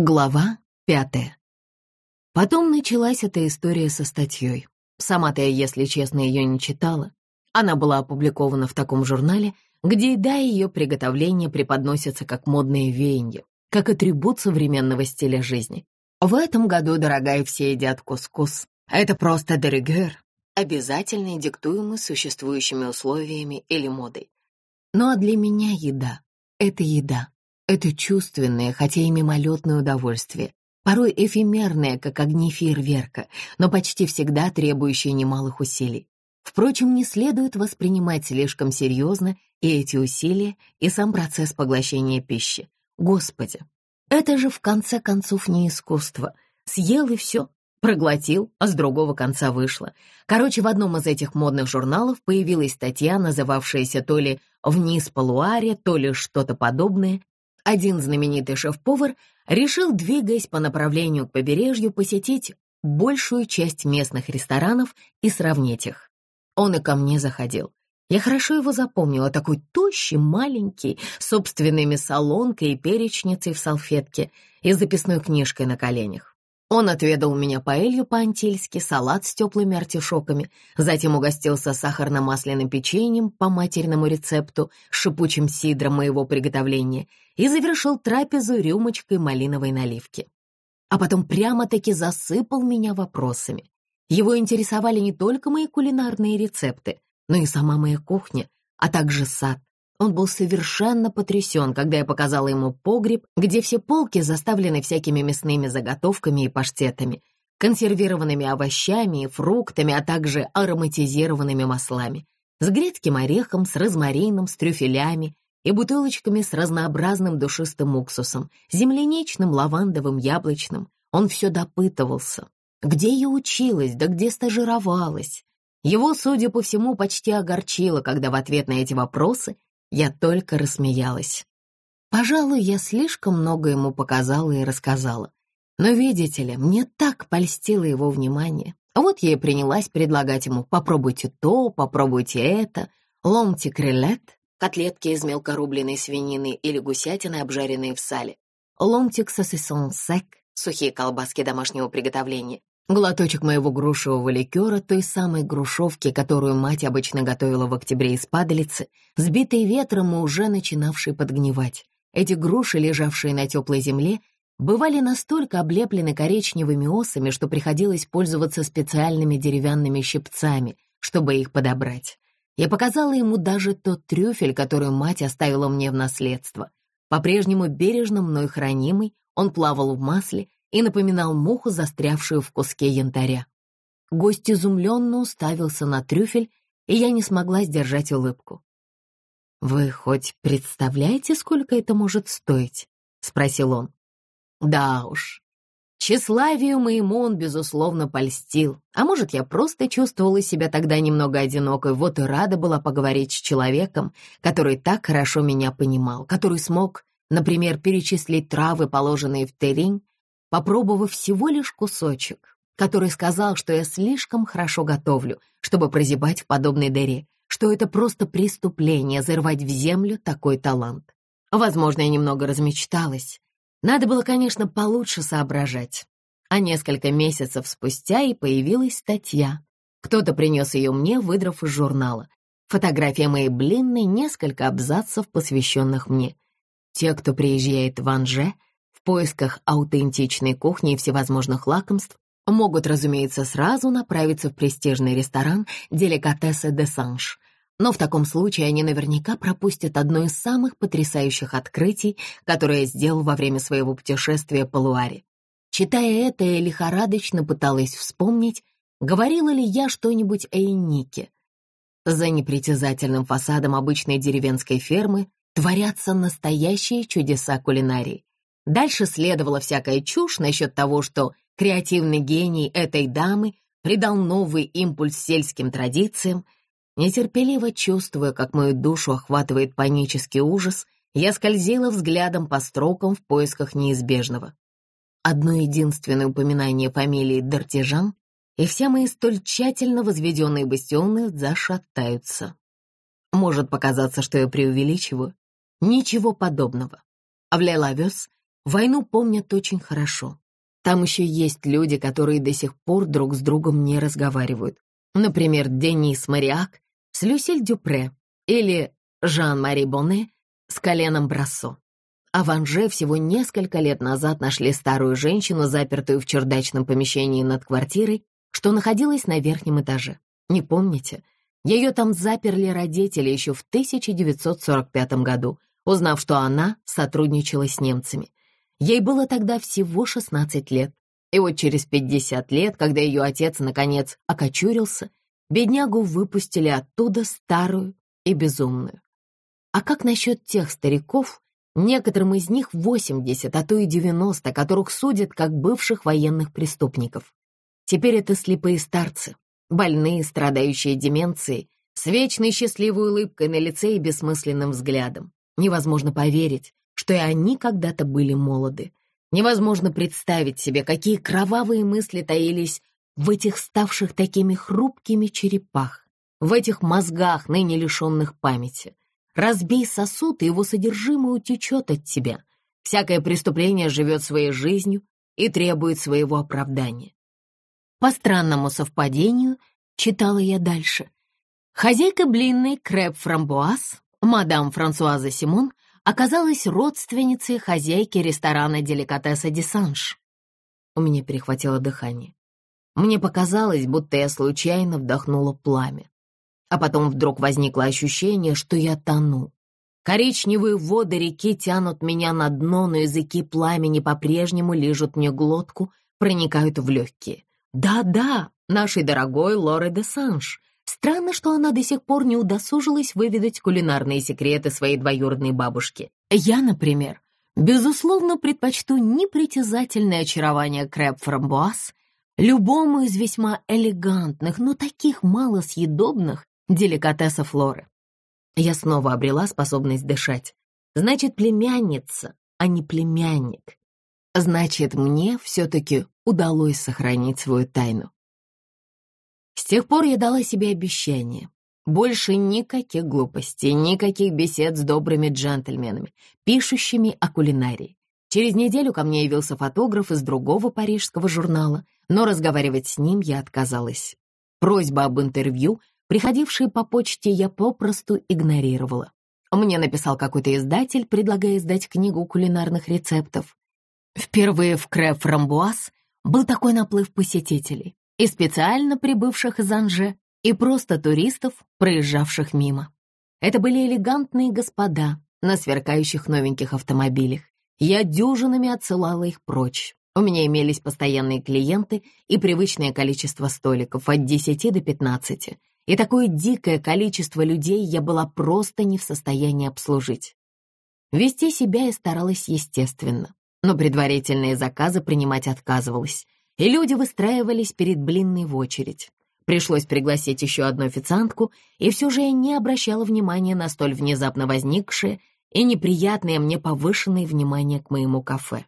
Глава пятая. Потом началась эта история со статьей. Сама-то я, если честно, ее не читала. Она была опубликована в таком журнале, где еда и ее приготовление преподносятся как модные веяния, как атрибут современного стиля жизни. В этом году, дорогая, все едят кускус. Это просто дерегер, обязательный диктуемый существующими условиями или модой. Ну а для меня еда — это еда. Это чувственное, хотя и мимолетное удовольствие, порой эфемерное, как огни фейерверка, но почти всегда требующее немалых усилий. Впрочем, не следует воспринимать слишком серьезно и эти усилия, и сам процесс поглощения пищи. Господи, это же в конце концов не искусство. Съел и все, проглотил, а с другого конца вышло. Короче, в одном из этих модных журналов появилась статья, называвшаяся то ли «Вниз по Луаре», то ли что-то подобное, один знаменитый шеф-повар решил, двигаясь по направлению к побережью, посетить большую часть местных ресторанов и сравнить их. Он и ко мне заходил. Я хорошо его запомнила, такой тощий, маленький, собственными солонкой и перечницей в салфетке и записной книжкой на коленях. Он отведал меня паэлью по-антильски, салат с теплыми артишоками, затем угостился сахарно-масляным печеньем по материному рецепту шипучим сидром моего приготовления и завершил трапезу рюмочкой малиновой наливки. А потом прямо-таки засыпал меня вопросами. Его интересовали не только мои кулинарные рецепты, но и сама моя кухня, а также сад, он был совершенно потрясен, когда я показала ему погреб, где все полки заставлены всякими мясными заготовками и паштетами, консервированными овощами и фруктами, а также ароматизированными маслами, с грецким орехом, с розмарином, с трюфелями и бутылочками с разнообразным душистым уксусом, земляничным, лавандовым, яблочным. Он все допытывался. Где я училась, да где стажировалась? Его, судя по всему, почти огорчило, когда в ответ на эти вопросы я только рассмеялась. Пожалуй, я слишком много ему показала и рассказала. Но, видите ли, мне так польстило его внимание. Вот я и принялась предлагать ему «попробуйте то, попробуйте это», ломти крилет, котлетки из мелкорубленной свинины или гусятины, обжаренные в сале, ломтик сосисон сек, сухие колбаски домашнего приготовления, Глоточек моего грушевого ликера, той самой грушевки, которую мать обычно готовила в октябре из падалицы, сбитой ветром и уже начинавшей подгнивать. Эти груши, лежавшие на теплой земле, бывали настолько облеплены коричневыми осами, что приходилось пользоваться специальными деревянными щипцами, чтобы их подобрать. Я показала ему даже тот трюфель, который мать оставила мне в наследство. По-прежнему бережно мной хранимый, он плавал в масле, и напоминал муху, застрявшую в куске янтаря. Гость изумленно уставился на трюфель, и я не смогла сдержать улыбку. «Вы хоть представляете, сколько это может стоить?» — спросил он. «Да уж. Тщеславию моему он, безусловно, польстил. А может, я просто чувствовала себя тогда немного одинокой, вот и рада была поговорить с человеком, который так хорошо меня понимал, который смог, например, перечислить травы, положенные в теринь, попробовав всего лишь кусочек, который сказал, что я слишком хорошо готовлю, чтобы прозябать в подобной дыре, что это просто преступление зарвать в землю такой талант. Возможно, я немного размечталась. Надо было, конечно, получше соображать. А несколько месяцев спустя и появилась статья. Кто-то принес ее мне, выдрав из журнала. Фотография моей блинной, несколько абзацев, посвященных мне. Те, кто приезжает в Анже, поисках аутентичной кухни и всевозможных лакомств могут, разумеется, сразу направиться в престижный ресторан «Деликатесы де Санж», но в таком случае они наверняка пропустят одно из самых потрясающих открытий, которое я сделал во время своего путешествия по Луаре. Читая это, я лихорадочно пыталась вспомнить, говорила ли я что-нибудь о Энике. За непритязательным фасадом обычной деревенской фермы творятся настоящие чудеса кулинарии. Дальше следовала всякая чушь насчет того, что креативный гений этой дамы придал новый импульс сельским традициям. Нетерпеливо чувствуя, как мою душу охватывает панический ужас, я скользила взглядом по строкам в поисках неизбежного. Одно единственное упоминание фамилии Дартижан, и все мои столь тщательно возведенные бастионы зашатаются. Может показаться, что я преувеличиваю. Ничего подобного. А в Лелавес Войну помнят очень хорошо. Там еще есть люди, которые до сих пор друг с другом не разговаривают. Например, Денис Мариак с Люсиль Дюпре или Жан-Мари Боне с коленом Брассо. А в Анже всего несколько лет назад нашли старую женщину, запертую в чердачном помещении над квартирой, что находилась на верхнем этаже. Не помните? Ее там заперли родители еще в 1945 году, узнав, что она сотрудничала с немцами. Ей было тогда всего 16 лет. И вот через 50 лет, когда ее отец, наконец, окочурился, беднягу выпустили оттуда старую и безумную. А как насчет тех стариков, некоторым из них 80, а то и 90, которых судят как бывших военных преступников? Теперь это слепые старцы, больные, страдающие деменцией, с вечной счастливой улыбкой на лице и бессмысленным взглядом. Невозможно поверить, что и они когда-то были молоды. Невозможно представить себе, какие кровавые мысли таились в этих ставших такими хрупкими черепах, в этих мозгах, ныне лишенных памяти. Разбей сосуд, и его содержимое утечет от тебя. Всякое преступление живет своей жизнью и требует своего оправдания. По странному совпадению, читала я дальше, хозяйка блинной креп-фрамбуаз, мадам Франсуаза Симон, оказалась родственницей хозяйки ресторана деликатеса Десанж. У меня перехватило дыхание. Мне показалось, будто я случайно вдохнула пламя. А потом вдруг возникло ощущение, что я тону. Коричневые воды реки тянут меня на дно, но языки пламени по-прежнему лижут мне глотку, проникают в легкие. Да-да, нашей дорогой Лоры де Санж. Странно, что она до сих пор не удосужилась выведать кулинарные секреты своей двоюродной бабушки. Я, например, безусловно предпочту непритязательное очарование крэп-фрамбуаз любому из весьма элегантных, но таких малосъедобных деликатесов Лоры. Я снова обрела способность дышать. Значит, племянница, а не племянник. Значит, мне все-таки удалось сохранить свою тайну. С тех пор я дала себе обещание. Больше никаких глупостей, никаких бесед с добрыми джентльменами, пишущими о кулинарии. Через неделю ко мне явился фотограф из другого парижского журнала, но разговаривать с ним я отказалась. Просьба об интервью, приходившие по почте, я попросту игнорировала. Мне написал какой-то издатель, предлагая издать книгу кулинарных рецептов. Впервые в Крэ Фрамбуаз был такой наплыв посетителей, и специально прибывших из Анже, и просто туристов, проезжавших мимо. Это были элегантные господа на сверкающих новеньких автомобилях. Я дюжинами отсылала их прочь. У меня имелись постоянные клиенты и привычное количество столиков от 10 до 15. И такое дикое количество людей я была просто не в состоянии обслужить. Вести себя я старалась естественно но предварительные заказы принимать отказывалась, и люди выстраивались перед блинной в очередь. Пришлось пригласить еще одну официантку, и все же я не обращала внимания на столь внезапно возникшее и неприятное мне повышенное внимание к моему кафе.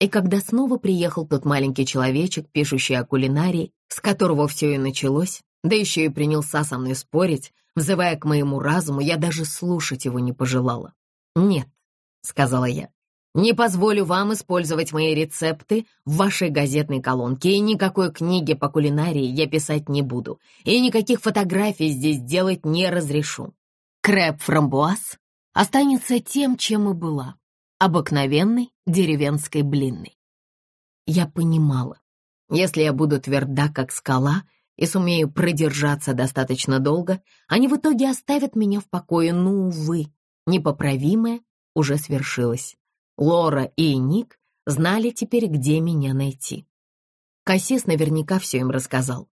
И когда снова приехал тот маленький человечек, пишущий о кулинарии, с которого все и началось, да еще и принялся со мной спорить, взывая к моему разуму, я даже слушать его не пожелала. «Нет», — сказала я, не позволю вам использовать мои рецепты в вашей газетной колонке, и никакой книги по кулинарии я писать не буду, и никаких фотографий здесь делать не разрешу. Крэп-фрамбуаз останется тем, чем и была, обыкновенной деревенской блинной. Я понимала, если я буду тверда, как скала, и сумею продержаться достаточно долго, они в итоге оставят меня в покое, но, увы, непоправимое уже свершилось. Лора и Ник знали теперь, где меня найти. Кассис наверняка все им рассказал.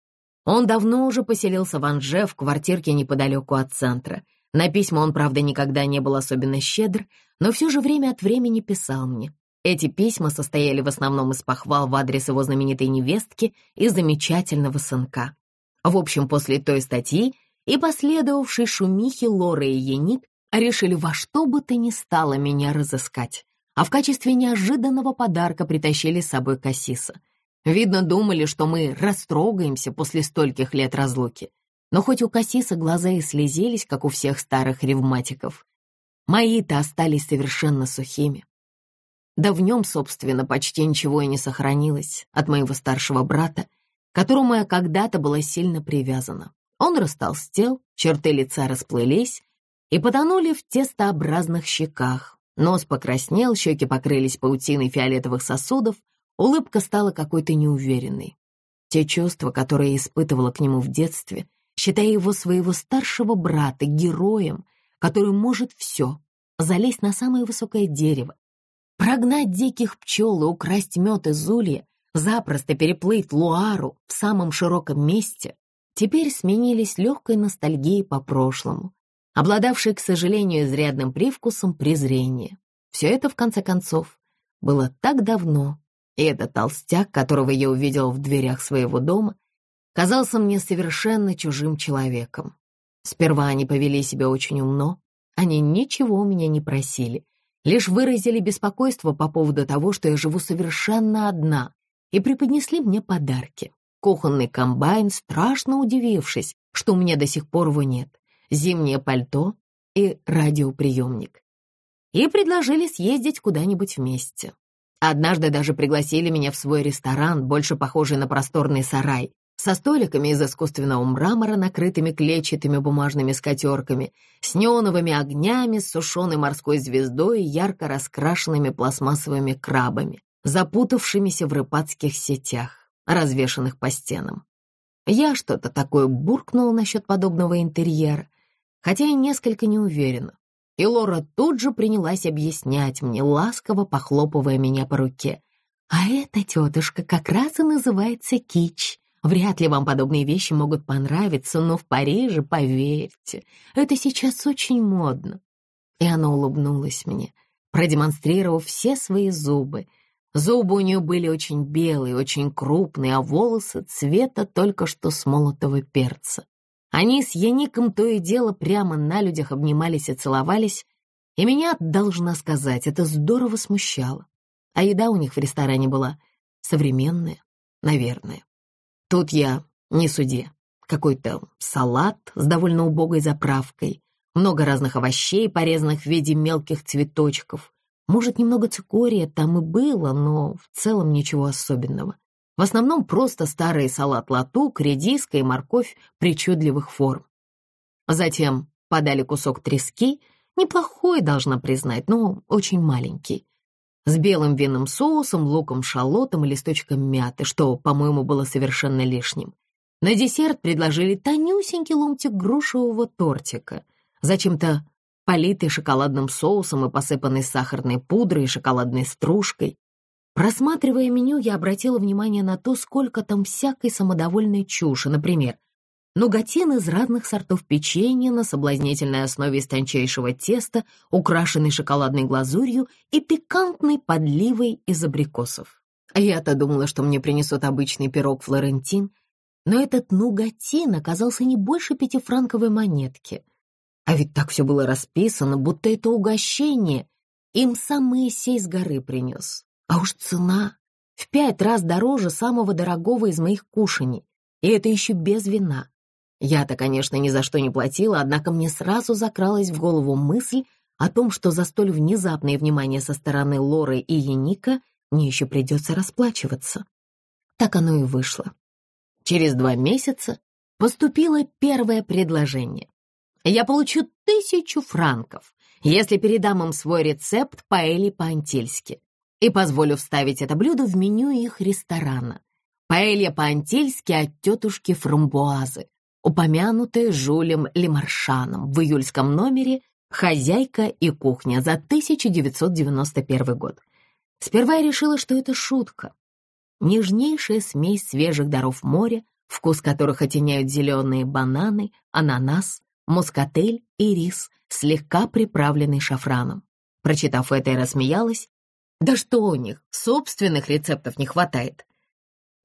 Он давно уже поселился в Анже, в квартирке неподалеку от центра. На письма он, правда, никогда не был особенно щедр, но все же время от времени писал мне. Эти письма состояли в основном из похвал в адрес его знаменитой невестки и замечательного сынка. В общем, после той статьи и последовавшей шумихи Лора и Еник решили во что бы то ни стало меня разыскать а в качестве неожиданного подарка притащили с собой кассиса. Видно, думали, что мы растрогаемся после стольких лет разлуки. Но хоть у кассиса глаза и слезились, как у всех старых ревматиков, мои-то остались совершенно сухими. Да в нем, собственно, почти ничего и не сохранилось от моего старшего брата, к которому я когда-то была сильно привязана. Он растолстел, черты лица расплылись и потонули в тестообразных щеках. Нос покраснел, щеки покрылись паутиной фиолетовых сосудов, улыбка стала какой-то неуверенной. Те чувства, которые я испытывала к нему в детстве, считая его своего старшего брата героем, который может все — залезть на самое высокое дерево, прогнать диких пчел и украсть мед из улья, запросто переплыть Луару в самом широком месте, теперь сменились легкой ностальгией по прошлому, обладавшей, к сожалению, изрядным привкусом презрения. Все это, в конце концов, было так давно, и этот толстяк, которого я увидел в дверях своего дома, казался мне совершенно чужим человеком. Сперва они повели себя очень умно, они ничего у меня не просили, лишь выразили беспокойство по поводу того, что я живу совершенно одна, и преподнесли мне подарки. Кухонный комбайн, страшно удивившись, что у меня до сих пор его нет, зимнее пальто и радиоприемник. И предложили съездить куда-нибудь вместе. Однажды даже пригласили меня в свой ресторан, больше похожий на просторный сарай, со столиками из искусственного мрамора, накрытыми клетчатыми бумажными скатерками, с неоновыми огнями, с сушеной морской звездой и ярко раскрашенными пластмассовыми крабами, запутавшимися в рыбацких сетях, развешанных по стенам. Я что-то такое буркнула насчет подобного интерьера, хотя и несколько не уверена. И Лора тут же принялась объяснять мне, ласково похлопывая меня по руке. «А эта тетушка как раз и называется Кич. Вряд ли вам подобные вещи могут понравиться, но в Париже, поверьте, это сейчас очень модно». И она улыбнулась мне, продемонстрировав все свои зубы. Зубы у нее были очень белые, очень крупные, а волосы цвета только что смолотого перца. Они с Яником то и дело прямо на людях обнимались и целовались, и меня, должна сказать, это здорово смущало. А еда у них в ресторане была современная, наверное. Тут я не судья. Какой-то салат с довольно убогой заправкой, много разных овощей, порезанных в виде мелких цветочков. Может, немного цикория там и было, но в целом ничего особенного. В основном просто старый салат-латук, редиска и морковь причудливых форм. Затем подали кусок трески, неплохой, должна признать, но очень маленький с белым винным соусом, луком, шалотом и листочком мяты, что, по-моему, было совершенно лишним. На десерт предложили тонюсенький ломтик грушевого тортика, зачем-то политый шоколадным соусом и посыпанный сахарной пудрой и шоколадной стружкой. Просматривая меню, я обратила внимание на то, сколько там всякой самодовольной чуши, например, нугатин из разных сортов печенья на соблазнительной основе из тончайшего теста, украшенный шоколадной глазурью и пикантной подливой из абрикосов. Я-то думала, что мне принесут обычный пирог Флорентин, но этот нугатин оказался не больше пятифранковой монетки. А ведь так все было расписано, будто это угощение им сам Моисей с горы принес. А уж цена в пять раз дороже самого дорогого из моих кушаний, и это еще без вина. Я-то, конечно, ни за что не платила, однако мне сразу закралась в голову мысль о том, что за столь внезапное внимание со стороны Лоры и Яника мне еще придется расплачиваться. Так оно и вышло. Через два месяца поступило первое предложение. Я получу тысячу франков, если передам им свой рецепт паэли по-антильски и позволю вставить это блюдо в меню их ресторана. Паэлья по-антильски от тетушки Фрамбуазы, упомянутая Жулем Лемаршаном в июльском номере «Хозяйка и кухня» за 1991 год. Сперва я решила, что это шутка. Нежнейшая смесь свежих даров моря, вкус которых оттеняют зеленые бананы, ананас, мускатель и рис, слегка приправленный шафраном. Прочитав это, я рассмеялась. Да что у них, собственных рецептов не хватает.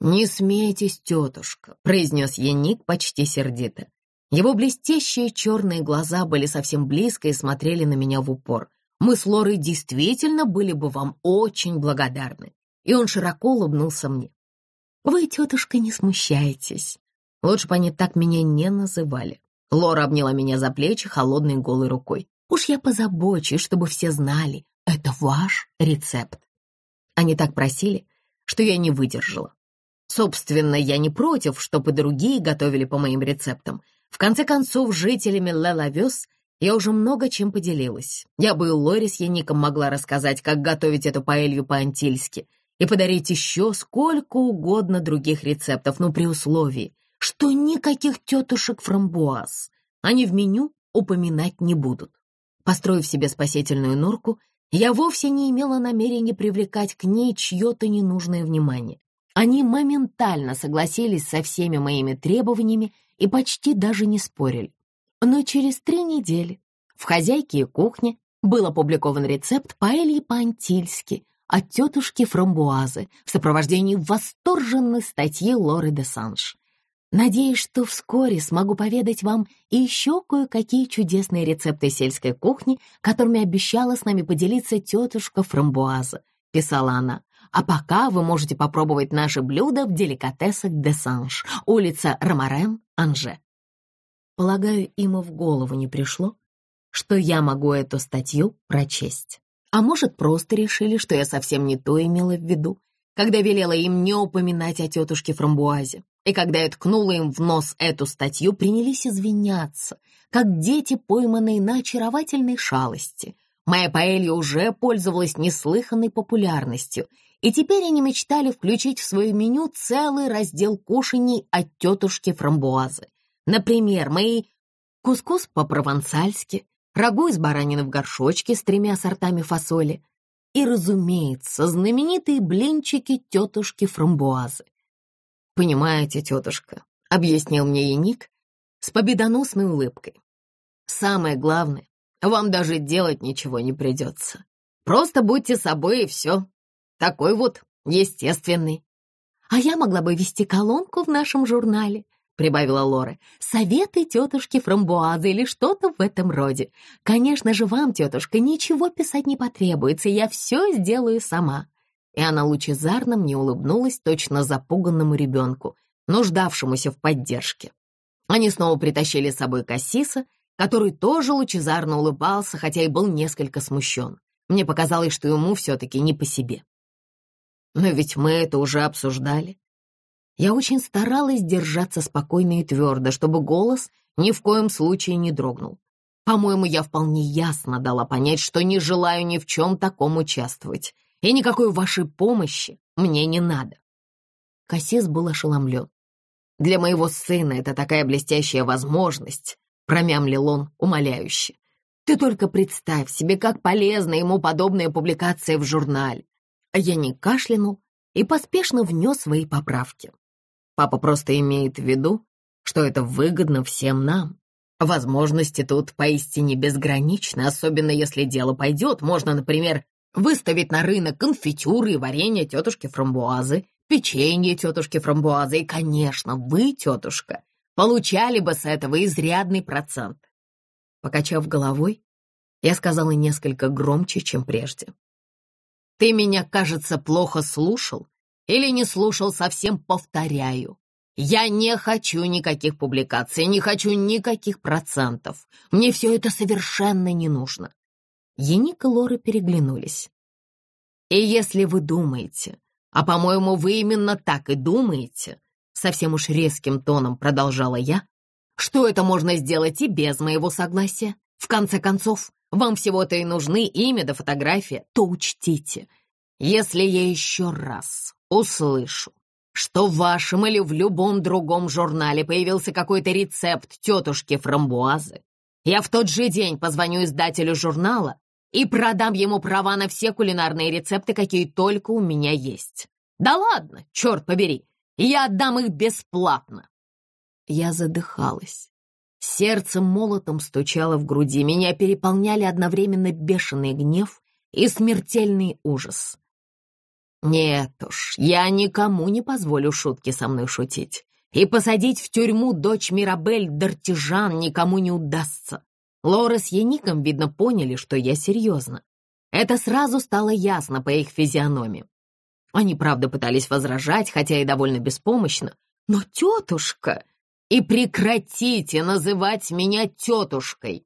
«Не смейтесь, тетушка», — произнес Яник почти сердито. Его блестящие черные глаза были совсем близко и смотрели на меня в упор. «Мы с Лорой действительно были бы вам очень благодарны». И он широко улыбнулся мне. «Вы, тетушка, не смущайтесь. Лучше бы они так меня не называли». Лора обняла меня за плечи холодной голой рукой. «Уж я позабочусь, чтобы все знали, это ваш рецепт». Они так просили, что я не выдержала. Собственно, я не против, чтобы другие готовили по моим рецептам. В конце концов, жителями Лелавес я уже много чем поделилась. Я бы и Лори с Яником могла рассказать, как готовить эту паэлью по-антильски и подарить еще сколько угодно других рецептов, но при условии, что никаких тетушек фрамбуаз они в меню упоминать не будут. Построив себе спасительную норку, я вовсе не имела намерения привлекать к ней чье-то ненужное внимание. Они моментально согласились со всеми моими требованиями и почти даже не спорили. Но через три недели в «Хозяйке и кухне» был опубликован рецепт паэльи по-антильски от тетушки Фрамбуазы в сопровождении восторженной статьи Лоры де Санж. Надеюсь, что вскоре смогу поведать вам еще кое-какие чудесные рецепты сельской кухни, которыми обещала с нами поделиться тетушка Фрамбуаза, писала она. А пока вы можете попробовать наши блюда в деликатесах де Санж, улица Ромарен, Анже. Полагаю, им и в голову не пришло, что я могу эту статью прочесть. А может, просто решили, что я совсем не то имела в виду, когда велела им не упоминать о тетушке Фрамбуазе. И когда я ткнула им в нос эту статью, принялись извиняться, как дети, пойманные на очаровательной шалости. Моя паэлья уже пользовалась неслыханной популярностью, и теперь они мечтали включить в свое меню целый раздел кушаний от тетушки Фрамбуазы. Например, мои кускус по-провансальски, рагу из баранины в горшочке с тремя сортами фасоли и, разумеется, знаменитые блинчики тетушки Фрамбуазы. «Понимаете, тетушка», — объяснил мне Яник с победоносной улыбкой. «Самое главное, вам даже делать ничего не придется. Просто будьте собой и все. Такой вот естественный. А я могла бы вести колонку в нашем журнале, прибавила Лора. Советы тетушки Фрамбуазы или что-то в этом роде. Конечно же, вам, тетушка, ничего писать не потребуется, я все сделаю сама. И она лучезарно мне улыбнулась точно запуганному ребенку, нуждавшемуся в поддержке. Они снова притащили с собой Кассиса, который тоже лучезарно улыбался, хотя и был несколько смущен. Мне показалось, что ему все-таки не по себе. Но ведь мы это уже обсуждали. Я очень старалась держаться спокойно и твердо, чтобы голос ни в коем случае не дрогнул. По-моему, я вполне ясно дала понять, что не желаю ни в чем таком участвовать, и никакой вашей помощи мне не надо. Кассис был ошеломлен. «Для моего сына это такая блестящая возможность», — промямлил он умоляюще. «Ты только представь себе, как полезна ему подобная публикация в журнале. Я не кашлянул и поспешно внес свои поправки. Папа просто имеет в виду, что это выгодно всем нам. Возможности тут поистине безграничны, особенно если дело пойдет. Можно, например, выставить на рынок конфитюры и варенье тетушки Фрамбуазы, печенье тетушки Фрамбуазы и, конечно, вы, тетушка, получали бы с этого изрядный процент. Покачав головой, я сказала несколько громче, чем прежде. Ты меня, кажется, плохо слушал или не слушал совсем, повторяю. Я не хочу никаких публикаций, не хочу никаких процентов. Мне все это совершенно не нужно. Яник и Лора переглянулись. И если вы думаете, а, по-моему, вы именно так и думаете, совсем уж резким тоном продолжала я, что это можно сделать и без моего согласия. В конце концов, вам всего-то и нужны имя да фотография, то учтите, если я еще раз услышу, что в вашем или в любом другом журнале появился какой-то рецепт тетушки Фрамбуазы, я в тот же день позвоню издателю журнала и продам ему права на все кулинарные рецепты, какие только у меня есть. Да ладно, черт побери, я отдам их бесплатно. Я задыхалась. Сердце молотом стучало в груди, меня переполняли одновременно бешеный гнев и смертельный ужас. Нет уж, я никому не позволю шутки со мной шутить. И посадить в тюрьму дочь Мирабель Дартижан никому не удастся. Лора с Яником, видно, поняли, что я серьезно. Это сразу стало ясно по их физиономии. Они, правда, пытались возражать, хотя и довольно беспомощно. Но тетушка... И прекратите называть меня тетушкой.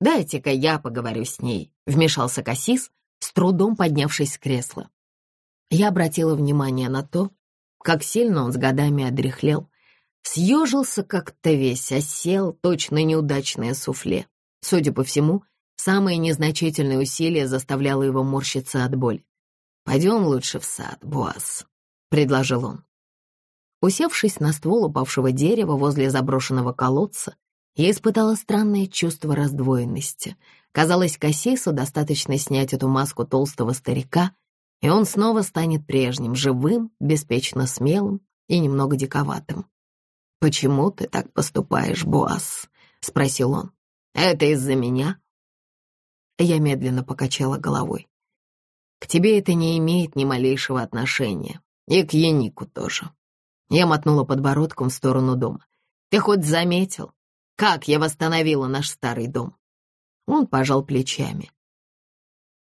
Дайте-ка я поговорю с ней, вмешался Кассис, с трудом поднявшись с кресла. Я обратила внимание на то, как сильно он с годами одряхлел. Съежился как-то весь, осел, точно неудачное суфле. Судя по всему, самое незначительное усилие заставляло его морщиться от боли. «Пойдем лучше в сад, Буас», — предложил он. Усевшись на ствол упавшего дерева возле заброшенного колодца, я испытала странное чувство раздвоенности. Казалось, Кассису достаточно снять эту маску толстого старика, и он снова станет прежним, живым, беспечно смелым и немного диковатым. «Почему ты так поступаешь, Буас?» — спросил он. «Это из-за меня?» Я медленно покачала головой. «К тебе это не имеет ни малейшего отношения. И к Янику тоже». Я мотнула подбородком в сторону дома. «Ты хоть заметил, как я восстановила наш старый дом?» Он пожал плечами.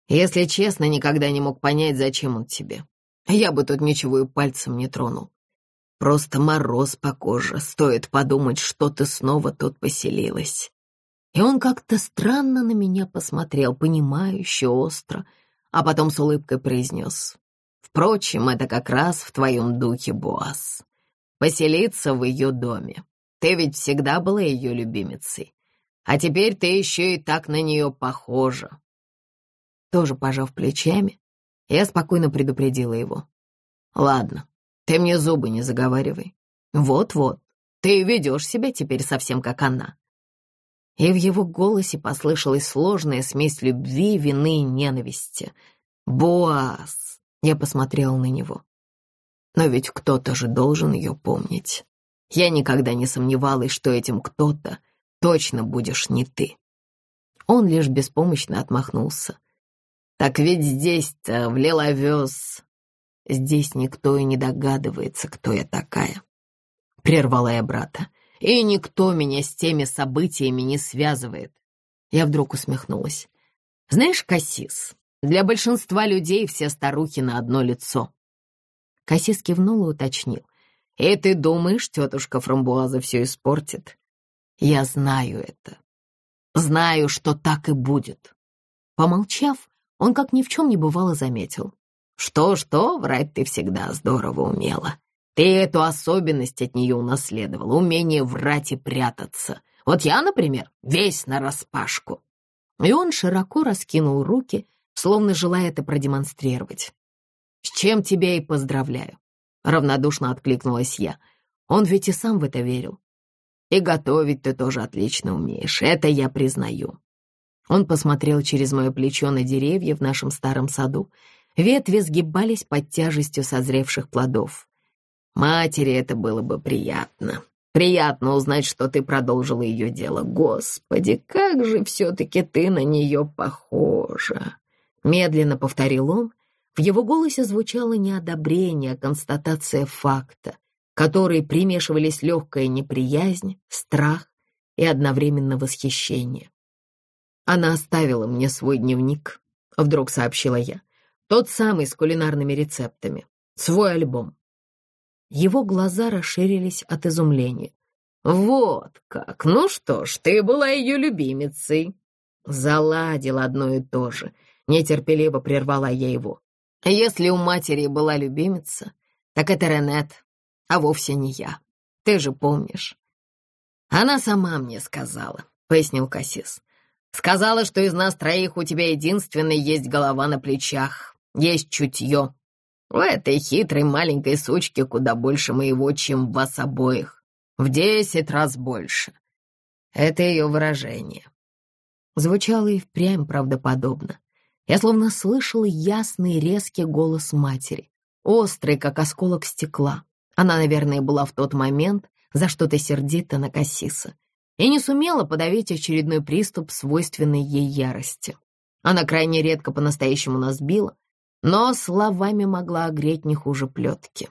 «Если честно, никогда не мог понять, зачем он тебе. Я бы тут ничего и пальцем не тронул. Просто мороз по коже, стоит подумать, что ты снова тут поселилась. И он как-то странно на меня посмотрел, понимающе, остро, а потом с улыбкой произнес. Впрочем, это как раз в твоем духе, Боас. Поселиться в ее доме. Ты ведь всегда была ее любимицей. А теперь ты еще и так на нее похожа. Тоже пожав плечами, я спокойно предупредила его. Ладно, ты мне зубы не заговаривай. Вот-вот, ты ведешь себя теперь совсем как она. И в его голосе послышалась сложная смесь любви, вины и ненависти. «Боас!» — я посмотрел на него. «Но ведь кто-то же должен ее помнить. Я никогда не сомневалась, что этим кто-то точно будешь не ты». Он лишь беспомощно отмахнулся. «Так ведь здесь-то, в Лиловёз, Здесь никто и не догадывается, кто я такая. Прервала я брата. И никто меня с теми событиями не связывает. Я вдруг усмехнулась. Знаешь, Кассис, для большинства людей все старухи на одно лицо. Кассис кивнул и уточнил. «И ты думаешь, тетушка Фрамбуаза все испортит?» «Я знаю это. Знаю, что так и будет». Помолчав, он, как ни в чем не бывало, заметил. Что-что, врать ты всегда здорово умела. Ты эту особенность от нее унаследовала, умение врать и прятаться. Вот я, например, весь нараспашку». И он широко раскинул руки, словно желая это продемонстрировать. «С чем тебя и поздравляю», — равнодушно откликнулась я. Он ведь и сам в это верил. «И готовить ты тоже отлично умеешь, это я признаю». Он посмотрел через мое плечо на деревья в нашем старом саду Ветви сгибались под тяжестью созревших плодов. Матери это было бы приятно. Приятно узнать, что ты продолжила ее дело. Господи, как же все-таки ты на нее похожа!» Медленно повторил он. В его голосе звучало не одобрение, а констатация факта, которой примешивались легкая неприязнь, страх и одновременно восхищение. «Она оставила мне свой дневник», — вдруг сообщила я. Тот самый с кулинарными рецептами. Свой альбом. Его глаза расширились от изумления. «Вот как! Ну что ж, ты была ее любимицей!» Заладил одно и то же. Нетерпеливо прервала я его. «Если у матери была любимица, так это Ренет, а вовсе не я. Ты же помнишь». «Она сама мне сказала», — пояснил Кассис. «Сказала, что из нас троих у тебя единственный есть голова на плечах есть чутье. У этой хитрой маленькой сучки куда больше моего, чем вас обоих. В десять раз больше. Это ее выражение. Звучало и впрямь правдоподобно. Я словно слышала ясный резкий голос матери, острый, как осколок стекла. Она, наверное, была в тот момент за что-то сердита на Кассиса и не сумела подавить очередной приступ свойственной ей ярости. Она крайне редко по-настоящему нас била, но словами могла огреть не хуже плетки.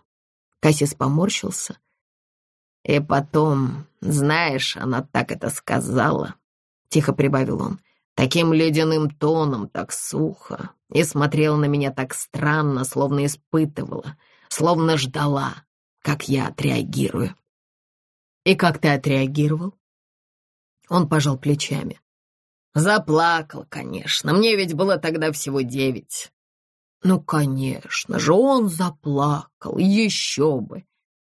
Кассис поморщился. «И потом, знаешь, она так это сказала», — тихо прибавил он, таким ледяным тоном, так сухо, и смотрела на меня так странно, словно испытывала, словно ждала, как я отреагирую. «И как ты отреагировал?» Он пожал плечами. «Заплакал, конечно. Мне ведь было тогда всего девять. Ну, конечно же, он заплакал, еще бы.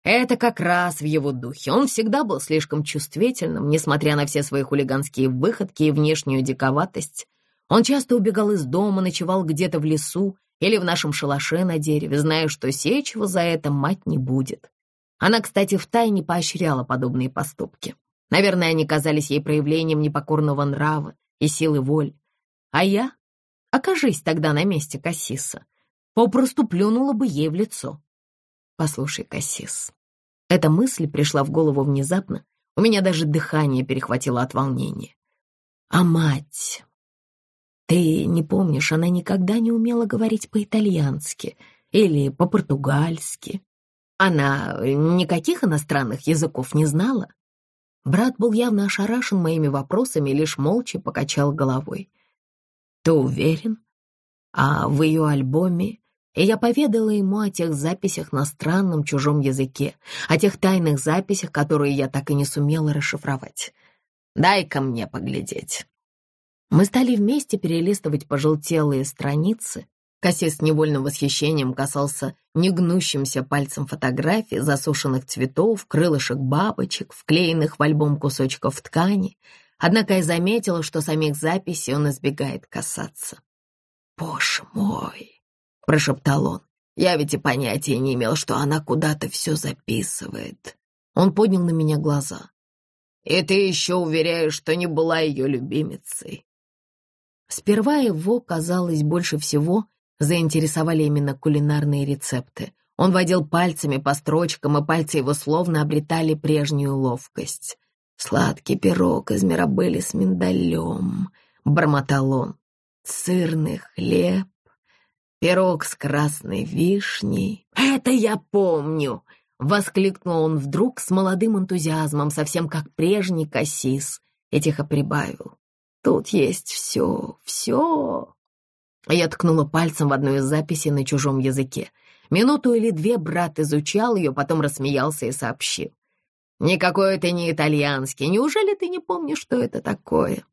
Это как раз в его духе. Он всегда был слишком чувствительным, несмотря на все свои хулиганские выходки и внешнюю диковатость. Он часто убегал из дома, ночевал где-то в лесу или в нашем шалаше на дереве, зная, что Сечева за это мать не будет. Она, кстати, втайне поощряла подобные поступки. Наверное, они казались ей проявлением непокорного нрава и силы воли. А я, окажись тогда на месте Кассиса, попросту плюнула бы ей в лицо. Послушай, Кассис, эта мысль пришла в голову внезапно, у меня даже дыхание перехватило от волнения. А мать... Ты не помнишь, она никогда не умела говорить по-итальянски или по-португальски. Она никаких иностранных языков не знала. Брат был явно ошарашен моими вопросами и лишь молча покачал головой. «Ты уверен? А в ее альбоме и я поведала ему о тех записях на странном чужом языке, о тех тайных записях, которые я так и не сумела расшифровать. «Дай-ка мне поглядеть». Мы стали вместе перелистывать пожелтелые страницы. Кассис с невольным восхищением касался негнущимся пальцем фотографий, засушенных цветов, крылышек бабочек, вклеенных в альбом кусочков ткани. Однако я заметила, что самих записей он избегает касаться. «Боже мой!» — прошептал он. «Я ведь и понятия не имел, что она куда-то все записывает». Он поднял на меня глаза. «И ты еще уверяешь, что не была ее любимицей?» Сперва его, казалось, больше всего заинтересовали именно кулинарные рецепты. Он водил пальцами по строчкам, и пальцы его словно обретали прежнюю ловкость. «Сладкий пирог из мирабели с миндалем», — бормотал он. «Сырный хлеб, пирог с красной вишней. Это я помню!» — воскликнул он вдруг с молодым энтузиазмом, совсем как прежний кассис, и тихо прибавил. «Тут есть все, все!» Я ткнула пальцем в одну из записей на чужом языке. Минуту или две брат изучал ее, потом рассмеялся и сообщил. «Никакой это не итальянский. Неужели ты не помнишь, что это такое?»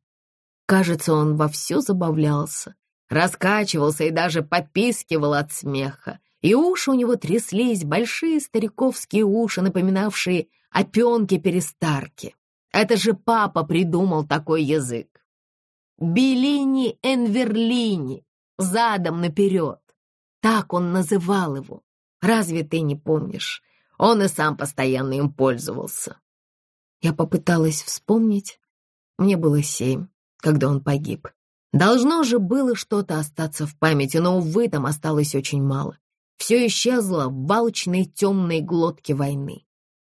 Кажется, он вовсю забавлялся раскачивался и даже попискивал от смеха. И уши у него тряслись, большие стариковские уши, напоминавшие опенки-перестарки. Это же папа придумал такой язык. Беллини Энверлини, задом наперед. Так он называл его. Разве ты не помнишь? Он и сам постоянно им пользовался. Я попыталась вспомнить. Мне было семь, когда он погиб. Должно же было что-то остаться в памяти, но, увы, там осталось очень мало. Все исчезло в балочной темной глотке войны.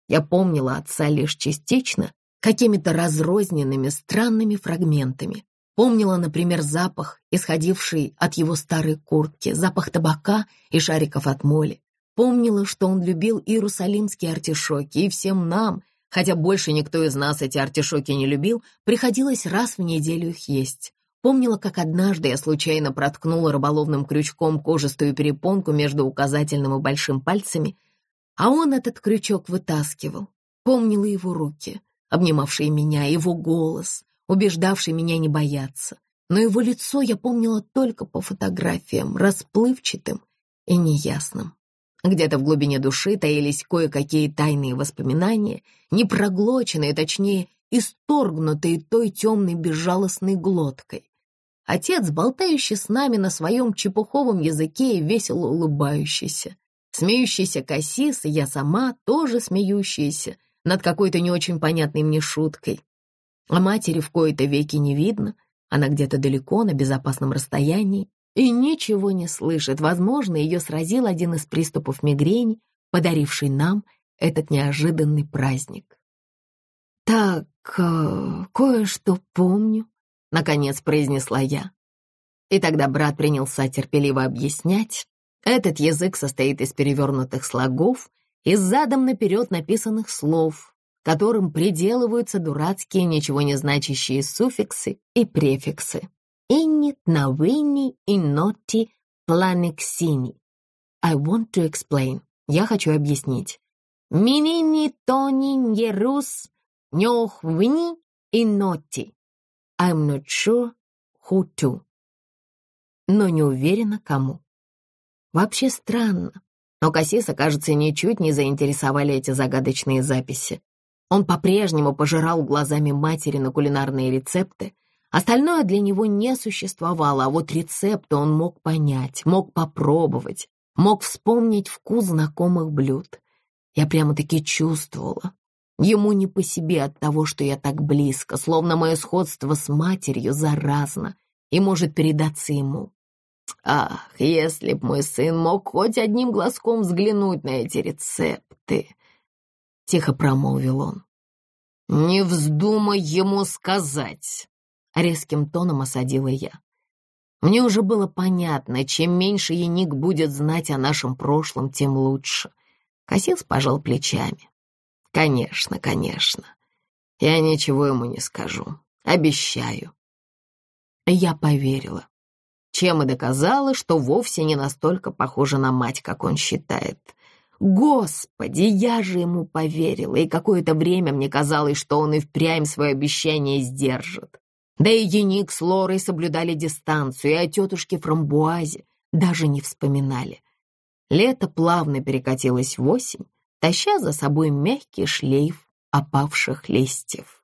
Я помнила отца лишь частично, какими-то разрозненными странными фрагментами. Помнила, например, запах, исходивший от его старой куртки, запах табака и шариков от моли. Помнила, что он любил иерусалимские артишоки, и всем нам, хотя больше никто из нас эти артишоки не любил, приходилось раз в неделю их есть. Помнила, как однажды я случайно проткнула рыболовным крючком кожистую перепонку между указательным и большим пальцами, а он этот крючок вытаскивал. Помнила его руки, обнимавшие меня, его голос, убеждавший меня не бояться. Но его лицо я помнила только по фотографиям, расплывчатым и неясным. Где-то в глубине души таились кое-какие тайные воспоминания, непроглоченные, точнее, исторгнутые той темной безжалостной глоткой. Отец, болтающий с нами на своем чепуховом языке и весело улыбающийся. Смеющийся Кассис, и я сама тоже смеющаяся над какой-то не очень понятной мне шуткой. А матери в кои-то веки не видно, она где-то далеко, на безопасном расстоянии, и ничего не слышит. Возможно, ее сразил один из приступов мигрени, подаривший нам этот неожиданный праздник. «Так, э, кое-что помню», — наконец произнесла я. И тогда брат принялся терпеливо объяснять. Этот язык состоит из перевернутых слогов, из задом наперед написанных слов, которым приделываются дурацкие, ничего не значащие суффиксы и префиксы. «Иннит навини и ноти планексини». I want to explain. Я хочу объяснить. «Минини тони ерус нёхвни и ноти». I'm not sure who to. Но не уверена, кому. Вообще странно, но Кассиса, кажется, ничуть не заинтересовали эти загадочные записи. Он по-прежнему пожирал глазами матери на кулинарные рецепты. Остальное для него не существовало, а вот рецепты он мог понять, мог попробовать, мог вспомнить вкус знакомых блюд. Я прямо-таки чувствовала. Ему не по себе от того, что я так близко, словно мое сходство с матерью заразно и может передаться ему. Ах, если б мой сын мог хоть одним глазком взглянуть на эти рецепты, — тихо промолвил он. «Не вздумай ему сказать!» — резким тоном осадила я. Мне уже было понятно, чем меньше Яник будет знать о нашем прошлом, тем лучше. Косец пожал плечами. «Конечно, конечно. Я ничего ему не скажу. Обещаю». Я поверила, чем и доказала, что вовсе не настолько похожа на мать, как он считает. Господи, я же ему поверила, и какое-то время мне казалось, что он и впрямь свое обещание сдержит. Да и Яник с Лорой соблюдали дистанцию, и о тетушке Фрамбуазе даже не вспоминали. Лето плавно перекатилось в осень, таща за собой мягкий шлейф опавших листьев.